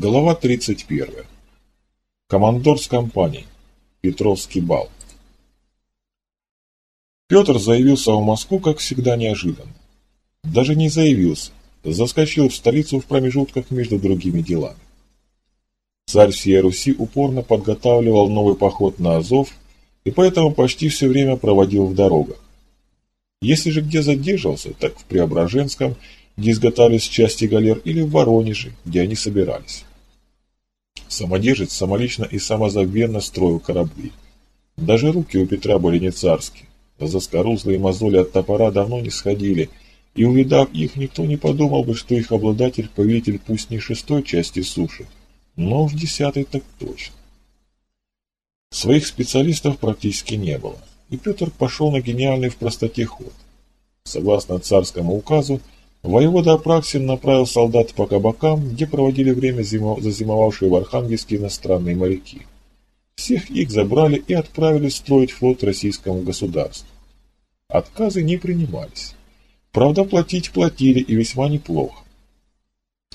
Глава 31. Командор с компанией. Петровский бал. Петр заявился в Москву, как всегда, неожиданно. Даже не заявился, заскочил в столицу в промежутках между другими делами. Царь всей Руси упорно подготавливал новый поход на Азов и поэтому почти все время проводил в дорогах. Если же где задерживался, так в Преображенском – где изготавливались части галер, или в Воронеже, где они собирались. Самодержец самолично и самозабвенно строил корабли. Даже руки у Петра были не царские. Заскорузлые мозоли от топора давно не сходили, и увидав их, никто не подумал бы, что их обладатель повелитель пусть не шестой части суши, но уж десятой так точно. Своих специалистов практически не было, и Петр пошел на гениальный в простоте ход. Согласно царскому указу, Воевода Апраксин направил солдат по кабакам, где проводили время зимо... зазимовавшие в Архангельске иностранные моряки. Всех их забрали и отправили строить флот российскому государству. Отказы не принимались. Правда, платить платили и весьма неплохо.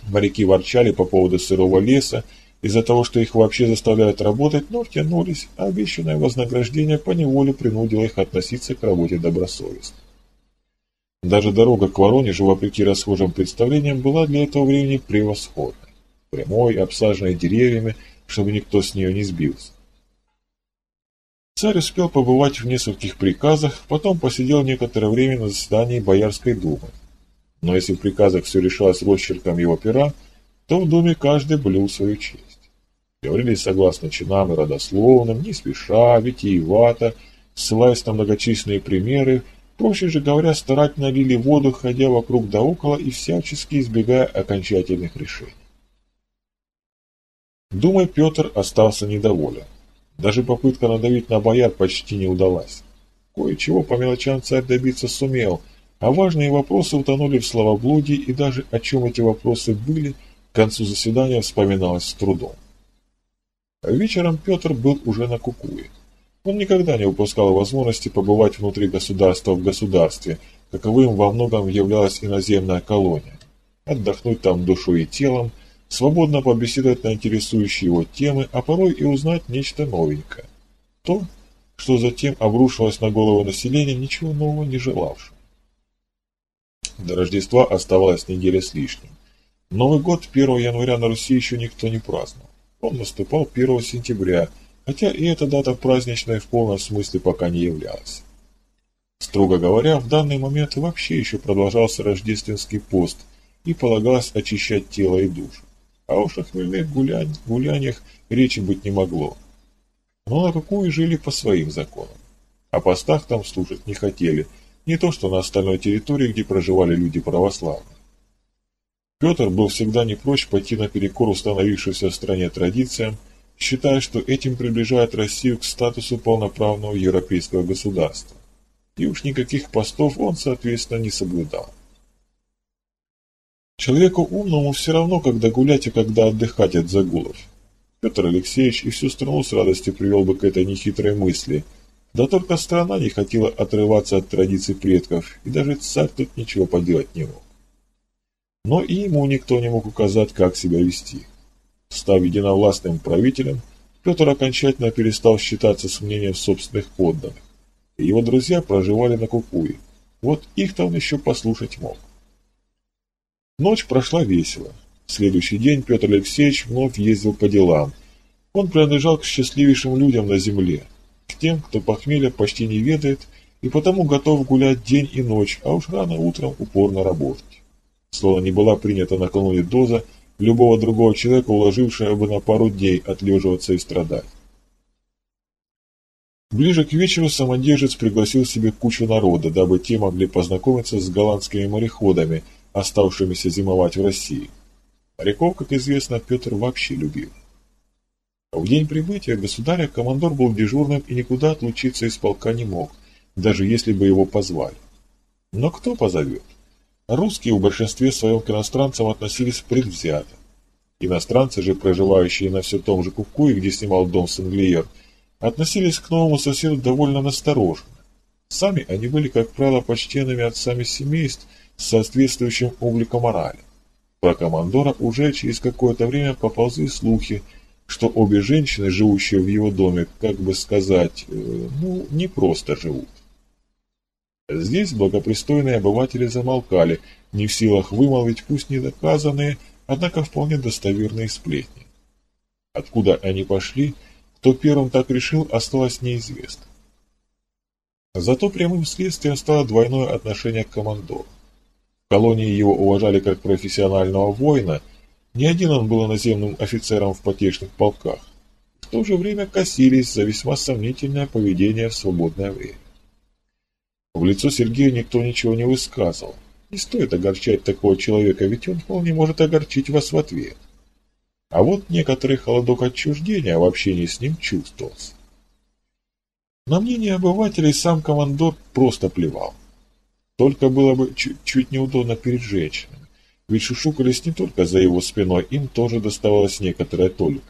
Моряки ворчали по поводу сырого леса, из-за того, что их вообще заставляют работать, но втянулись, а обещанное вознаграждение поневоле принудило их относиться к работе добросовестно. Даже дорога к Воронежу, вопреки расхожим представлениям, была для этого времени превосходной. Прямой, обсаженной деревьями, чтобы никто с нее не сбился. Царь успел побывать в нескольких приказах, потом посидел некоторое время на заседании Боярской думы. Но если в приказах все решалось росчерком его пера, то в думе каждый блюл свою честь. Говорили согласно чинам и родословным, не спеша, витиевато, ссылаясь на многочисленные примеры, Проще же говоря, старательно лили воду, ходя вокруг да около и всячески избегая окончательных решений. Думаю, Петр остался недоволен. Даже попытка надавить на бояр почти не удалась. Кое-чего по мелочам царь добиться сумел, а важные вопросы утонули в словоблудии, и даже о чем эти вопросы были, к концу заседания вспоминалось с трудом. Вечером Петр был уже на Кукуе. Он никогда не упускал возможности побывать внутри государства в государстве, каковым во многом являлась иноземная колония, отдохнуть там душой и телом, свободно побеседовать на интересующие его темы, а порой и узнать нечто новенькое. То, что затем обрушилось на голову населения, ничего нового не желавшего. До Рождества оставалась неделя с лишним. Новый год 1 января на Руси еще никто не праздновал. Он наступал 1 сентября – хотя и эта дата праздничная в полном смысле пока не являлась. Строго говоря, в данный момент вообще еще продолжался рождественский пост и полагалось очищать тело и душу. А уж о хмельных гулянь, гуляниях речи быть не могло. Но на какую жили по своим законам. О постах там слушать не хотели, не то что на остальной территории, где проживали люди православные. Петр был всегда не прочь пойти наперекор установившимся в стране традициям считая, что этим приближает Россию к статусу полноправного европейского государства. И уж никаких постов он, соответственно, не соблюдал. Человеку умному все равно, когда гулять и когда отдыхать от загулов. Петр Алексеевич и всю страну с радостью привел бы к этой нехитрой мысли. Да только страна не хотела отрываться от традиций предков, и даже царь тут ничего поделать не мог. Но и ему никто не мог указать, как себя вести. Став единовластным правителем, Петр окончательно перестал считаться с мнением собственных подданных. Его друзья проживали на Кукуе. Вот их-то он еще послушать мог. Ночь прошла весело. В следующий день Петр Алексеевич вновь ездил по делам. Он принадлежал к счастливейшим людям на земле, к тем, кто похмелья почти не ведает и потому готов гулять день и ночь, а уж рано утром упорно работать. Словно не была принята накануне доза, любого другого человека, уложившего бы на пару дней отлеживаться и страдать. Ближе к вечеру самодержец пригласил себе кучу народа, дабы те могли познакомиться с голландскими мореходами, оставшимися зимовать в России. Моряков, как известно, Петр вообще любил. В день прибытия государя командор был дежурным и никуда отлучиться из полка не мог, даже если бы его позвали. Но кто позовет? Русские в большинстве своем к иностранцам относились предвзято. Иностранцы же, проживающие на все том же Кукуе, где снимал дом Сенглиер, относились к новому соседу довольно настороженно. Сами они были, как правило, почтенными отцами семейств с соответствующим обликом морали. Про командора уже через какое-то время поползли слухи, что обе женщины, живущие в его доме, как бы сказать, э, ну, не просто живут. Здесь благопристойные обыватели замолкали, не в силах вымолвить пусть недоказанные, однако вполне достоверные сплетни. Откуда они пошли, кто первым так решил, осталось неизвестно. Зато прямым следствием стало двойное отношение к командору. В колонии его уважали как профессионального воина, не один он был наземным офицером в потешных полках. В то же время косились за весьма сомнительное поведение в свободное время. В лицо Сергею никто ничего не высказывал. Не стоит огорчать такого человека, ведь он вполне может огорчить вас в ответ. А вот некоторый холодок отчуждения в общении с ним чувствовался. На мнение обывателей сам командор просто плевал. Только было бы чуть-чуть неудобно перед женщинами, ведь шушукались не только за его спиной, им тоже доставалось некоторая толика.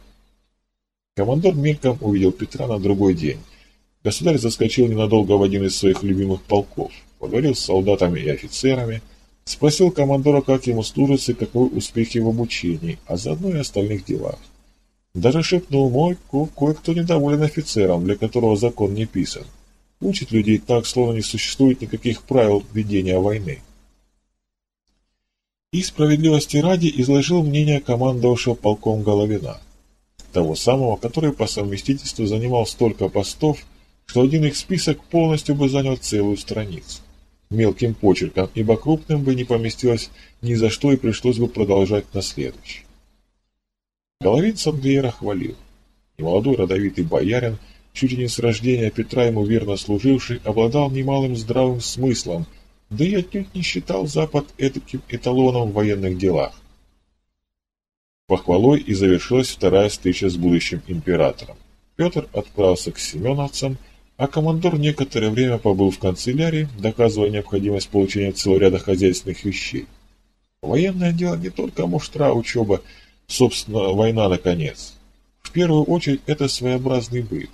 Командор мельком увидел Петра на другой день. Государь заскочил ненадолго в один из своих любимых полков, поговорил с солдатами и офицерами, спросил командора, как ему служится и каковы успехи в обучении, а заодно и остальных делах. Даже шепнул мой, кое-кто недоволен офицером, для которого закон не писан. Учит людей так, словно не существует никаких правил ведения войны. И справедливости ради изложил мнение командовавшего полком Головина, того самого, который по совместительству занимал столько постов, что один их список полностью бы занял целую страницу. Мелким почерком, ибо крупным бы не поместилось ни за что и пришлось бы продолжать на следующий. Головин Сандриера хвалил. И молодой родовитый боярин, чуть не с рождения Петра ему верно служивший, обладал немалым здравым смыслом, да и отнюдь не считал Запад этаким эталоном в военных делах. Похвалой и завершилась вторая встреча с будущим императором. Петр отправился к семеновцам, а командор некоторое время побыл в канцелярии, доказывая необходимость получения целого ряда хозяйственных вещей. Военное дело не только муштра, учеба, собственно, война наконец. В первую очередь это своеобразный быт,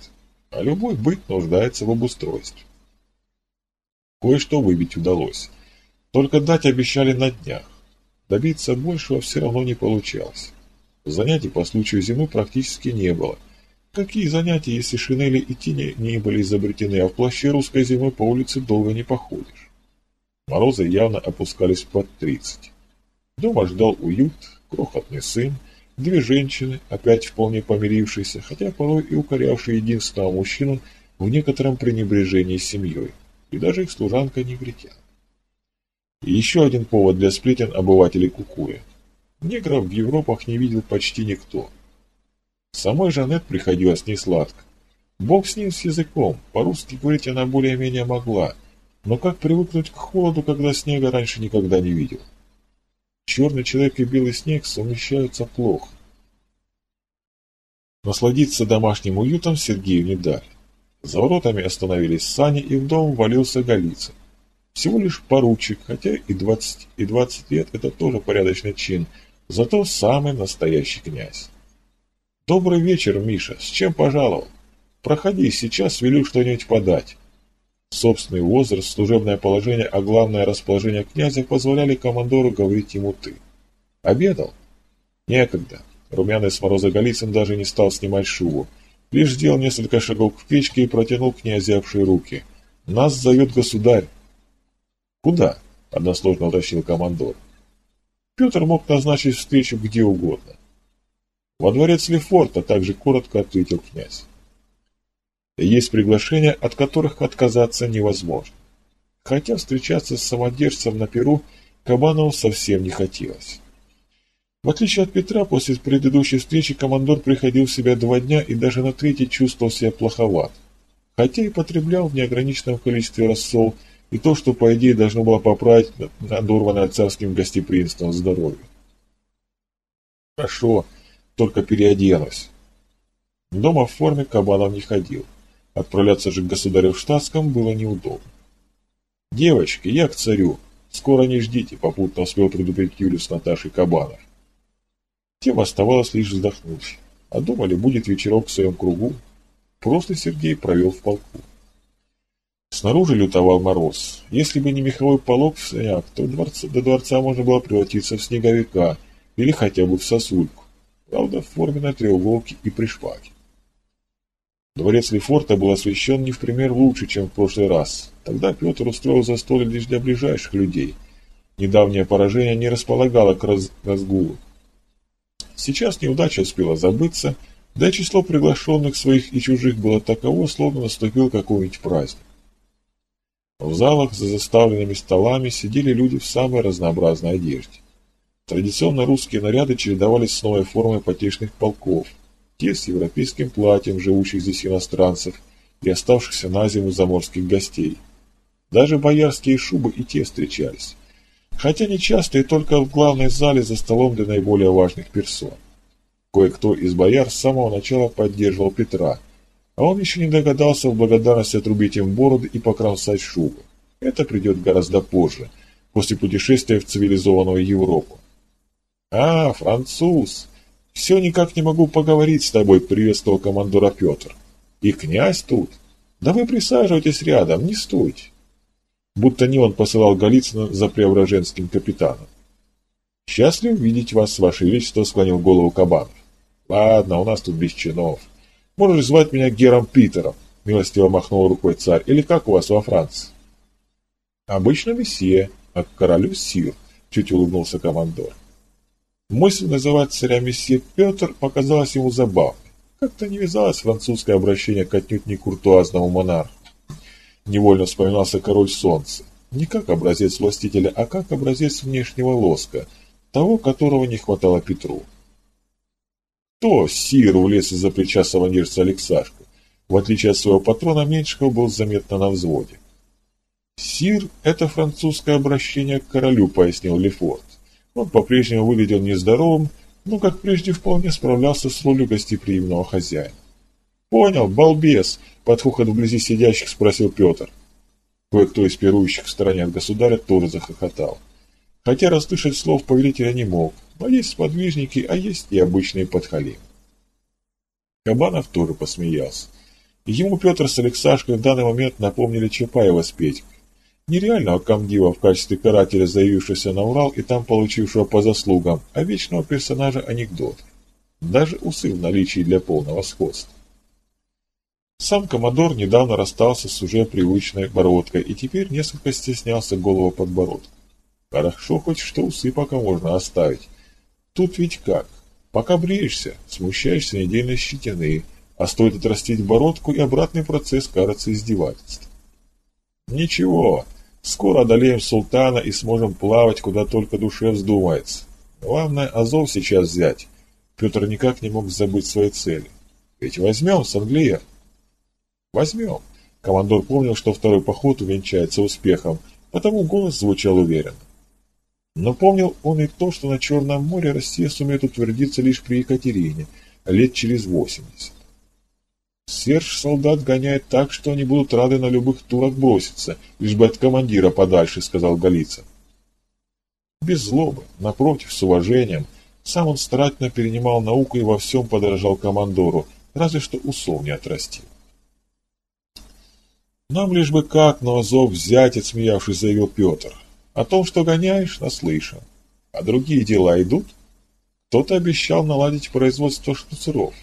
а любой быт нуждается в обустройстве. Кое-что выбить удалось. Только дать обещали на днях. Добиться большего все равно не получалось. Занятий по случаю зимы практически не было – Какие занятия, если шинели и тени не были изобретены, а в плаще русской зимы по улице долго не походишь? Морозы явно опускались под тридцать. Дома ждал уют, крохотный сын, две женщины, опять вполне помирившиеся, хотя порой и укорявшие единственного мужчину в некотором пренебрежении семьей, и даже их служанка негритян. И еще один повод для сплетен обывателей Кукуя. Негров в Европах не видел почти никто – Самой Жанет приходилось несладко. Бог с ним с языком, по-русски говорить она более-менее могла, но как привыкнуть к холоду, когда снега раньше никогда не видел? Черный человек и белый снег совмещаются плохо. Насладиться домашним уютом Сергею не дали. За воротами остановились сани, и в дом валился Голицын. Всего лишь поручик, хотя и 20, и 20 лет это тоже порядочный чин, зато самый настоящий князь. «Добрый вечер, Миша. С чем пожаловал? Проходи, сейчас велю что-нибудь подать». Собственный возраст, служебное положение, а главное расположение князя позволяли командору говорить ему «ты». «Обедал?» «Некогда». Румяный с мороза Голицын даже не стал снимать шубу. Лишь сделал несколько шагов к печке и протянул к ней озябшие руки. «Нас зовет государь». «Куда?» – односложно уточнил командор. Петр мог назначить встречу где угодно. «Во дворец Лефорта», — также коротко ответил князь. Есть приглашения, от которых отказаться невозможно. Хотя встречаться с самодержцем на Перу Кабанову совсем не хотелось. В отличие от Петра, после предыдущей встречи командор приходил в себя два дня и даже на третий чувствовал себя плоховат. Хотя и потреблял в неограниченном количестве рассол и то, что по идее должно было поправить надорванное царским гостеприимством здоровье. Хорошо, только переоденусь. Дома в форме Кабанов не ходил. Отправляться же к государю в штатском было неудобно. «Девочки, я к царю. Скоро не ждите», — попутно успел предупредить Юлю с Наташей Кабанов. Тем оставалось лишь вздохнуть. А думали, будет вечерок в своем кругу. Просто Сергей провел в полку. Снаружи лютовал мороз. Если бы не меховой полог в санях, то дворца, до дворца можно было превратиться в снеговика — или хотя бы в сосульку, правда в форме треуголки и при шпаге. Дворец Лефорта был освещен не в пример лучше, чем в прошлый раз. Тогда Петр устроил застолье лишь для ближайших людей. Недавнее поражение не располагало к раз разгулу. Сейчас неудача успела забыться, да и число приглашенных своих и чужих было таково, словно наступил какой-нибудь праздник. В залах за заставленными столами сидели люди в самой разнообразной одежде. Традиционно русские наряды чередовались с новой формой потешных полков, те с европейским платьем живущих здесь иностранцев и оставшихся на зиму заморских гостей. Даже боярские шубы и те встречались. Хотя не часто и только в главной зале за столом для наиболее важных персон. Кое-кто из бояр с самого начала поддерживал Петра – а он еще не догадался в благодарность отрубить им бороды и покромсать шубы. Это придет гораздо позже, после путешествия в цивилизованную Европу. «А, француз! Все никак не могу поговорить с тобой», — приветствовал командора Петр. «И князь тут? Да вы присаживайтесь рядом, не стойте». Будто не он посылал Голицына за преображенским капитаном. «Счастлив видеть вас, ваше величество», — склонил голову Кабанов. «Ладно, у нас тут без чинов. Можешь звать меня Гером Питером, милостиво махнул рукой царь, или как у вас во Франции? Обычно месье, а к королю сир, чуть улыбнулся командор. Мысль называть царя месье Петр показалась ему забавной. Как-то не вязалось французское обращение к отнюдь не куртуазному монарху. Невольно вспоминался король солнца. Не как образец властителя, а как образец внешнего лоска, того, которого не хватало Петру. «Кто, сир?» — влез из-за плеча саванирца Алексашка. В отличие от своего патрона, Меньшиков был заметно на взводе. «Сир — это французское обращение к королю», — пояснил Лефорт. Он по-прежнему выглядел нездоровым, но, как прежде, вполне справлялся с ролью гостеприимного хозяина. «Понял, балбес!» — под хохот вблизи сидящих спросил Петр. Кое-кто из пирующих в стороне от государя тоже захохотал. Хотя расслышать слов повелителя не мог, но есть сподвижники, а есть и обычные подхалимы. Кабанов тоже посмеялся. Ему Петр с Алексашкой в данный момент напомнили Чапаева с Петькой. Нереального комдива в качестве карателя, заявившегося на Урал и там получившего по заслугам, а вечного персонажа анекдот. Даже усы в наличии для полного сходства. Сам Комодор недавно расстался с уже привычной бородкой и теперь несколько стеснялся голову подбородка. Хорошо хоть что усы пока можно оставить. Тут ведь как? Пока бреешься, смущаешься недельной щетины, а стоит отрастить бородку, и обратный процесс кажется издевательством. Ничего, скоро одолеем султана и сможем плавать, куда только душе вздумается. Главное, Азов сейчас взять. Петр никак не мог забыть своей цели. Ведь возьмем Санглия. Возьмем. Командор помнил, что второй поход увенчается успехом, потому голос звучал уверенно. Но помнил он и то, что на Черном море Россия сумеет утвердиться лишь при Екатерине, лет через 80. Серж солдат гоняет так, что они будут рады на любых турах броситься, лишь бы от командира подальше, сказал Голицын. Без злобы, напротив, с уважением, сам он старательно перенимал науку и во всем подражал командору, разве что усов не отрастил. «Нам лишь бы как на Азов взять», — отсмеявшись, заявил Петр. О том, что гоняешь, наслышан. А другие дела идут? Кто-то обещал наладить производство штуцеров.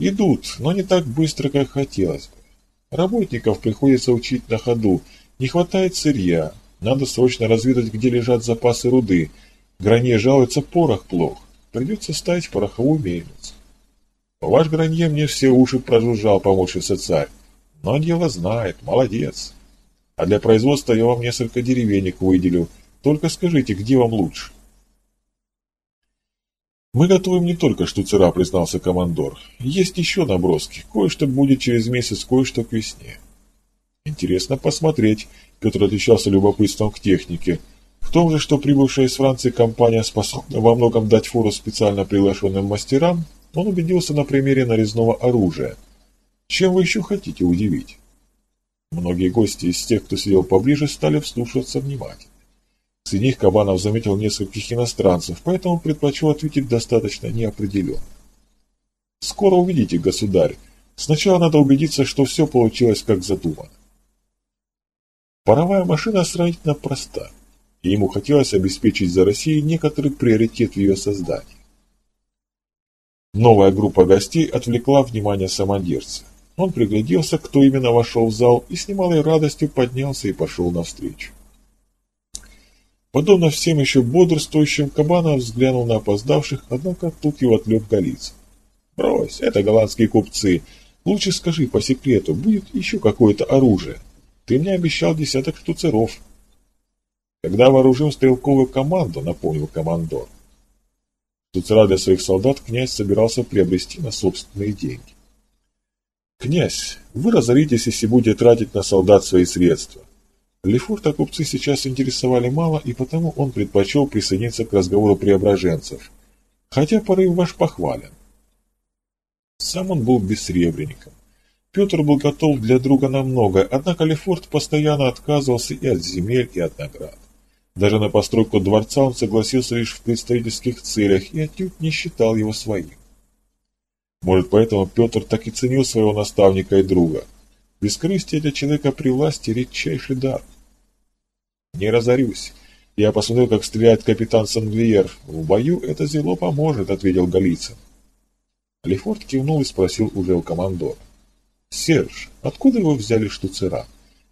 Идут, но не так быстро, как хотелось бы. Работников приходится учить на ходу, не хватает сырья, надо срочно разведать, где лежат запасы руды. Гранье жалуется, порох плох, придется ставить пороховую мельницу. Ваш Гранье мне все уши прожужжал, помочился царь. Но дело знает, молодец. А для производства я вам несколько деревенек выделю. Только скажите, где вам лучше?» «Мы готовим не только штуцера», — признался командор. «Есть еще наброски. Кое-что будет через месяц, кое-что к весне». «Интересно посмотреть», — Петр отличался любопытством к технике. В том же, что прибывшая из Франции компания способна во многом дать фору специально приглашенным мастерам, он убедился на примере нарезного оружия. Чем вы еще хотите удивить? Многие гости из тех, кто сидел поближе, стали вслушиваться внимательно. Среди них Кабанов заметил нескольких иностранцев, поэтому предпочел ответить достаточно неопределенно. «Скоро увидите, государь. Сначала надо убедиться, что все получилось как задумано». Паровая машина сравнительно проста. и ему хотелось обеспечить за Россией некоторый приоритет в ее создании. Новая группа гостей отвлекла внимание самодержца. Он пригляделся, кто именно вошел в зал, и с немалой радостью поднялся и пошел навстречу. Подобно всем еще бодрствующим, Кабанов взглянул на опоздавших, однако тут его отвлек Голицын. «Брось, это голландские купцы. Лучше скажи по секрету, будет еще какое-то оружие. Ты мне обещал десяток штуцеров». «Когда вооружим стрелковую команду», — напомнил командор. Штуцера для своих солдат князь собирался приобрести на собственные деньги. «Князь, вы разоритесь, если будете тратить на солдат свои средства. Лефорта купцы сейчас интересовали мало, и потому он предпочел присоединиться к разговору преображенцев, хотя порыв ваш похвален. Сам он был бессребренником. Петр был готов для друга на многое, однако Лефорт постоянно отказывался и от земель, и от наград. Даже на постройку дворца он согласился лишь в представительских целях и отнюдь не считал его своим. Может, поэтому Петр так и ценил своего наставника и друга. Бескорыстие для человека при власти – редчайший дар. Не разорюсь. Я посмотрел, как стреляет капитан Санглиер. В бою это зело поможет, ответил Голицын. Лефорт кивнул и спросил уже у командора. Серж, откуда вы взяли штуцера?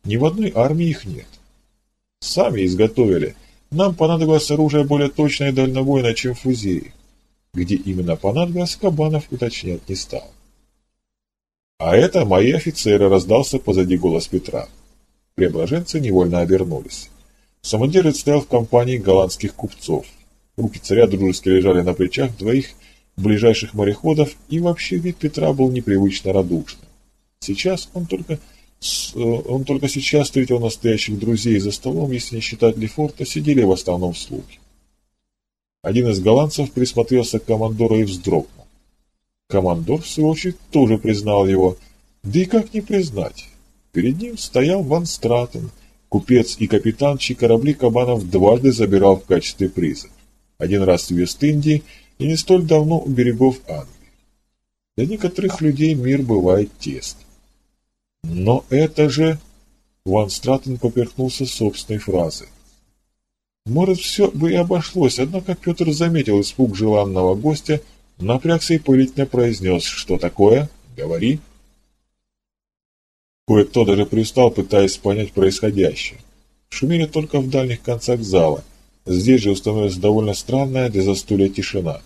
Ни в одной армии их нет. Сами изготовили. Нам понадобилось оружие более точное и дальнобойное, чем фузеи. Где именно понадобилось, Кабанов уточнять не стал. А это мои офицеры, раздался позади голос Петра. Преображенцы невольно обернулись. Самодержец стоял в компании голландских купцов. Руки царя дружески лежали на плечах двоих ближайших мореходов, и вообще вид Петра был непривычно радушным. Сейчас он только, э, он только сейчас встретил настоящих друзей за столом, если не считать Лефорта, сидели в основном слуги. Один из голландцев присмотрелся к командору и вздрогнул. Командор, в свою очередь, тоже признал его. Да и как не признать? Перед ним стоял Ван Стратен, Купец и капитан, чьи корабли Кабанов дважды забирал в качестве приза. Один раз в Вест-Индии и не столь давно у берегов Англии. Для некоторых людей мир бывает тесным. Но это же... Ван Стратен поперхнулся собственной фразой. Может, все бы и обошлось, однако Петр заметил испуг желанного гостя, напрягся и повелительно произнес, что такое? Говори. Кое-кто даже пристал, пытаясь понять происходящее. Шумели только в дальних концах зала. Здесь же установилась довольно странная для застолья тишина.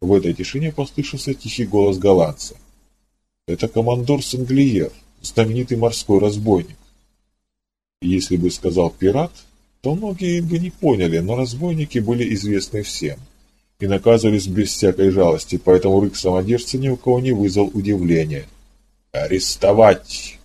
В этой тишине послышался тихий голос голландца. Это командор Санглиер, знаменитый морской разбойник. Если бы сказал пират, то многие бы не поняли, но разбойники были известны всем и наказывались без всякой жалости, поэтому рык самодержца ни у кого не вызвал удивления. «Арестовать!»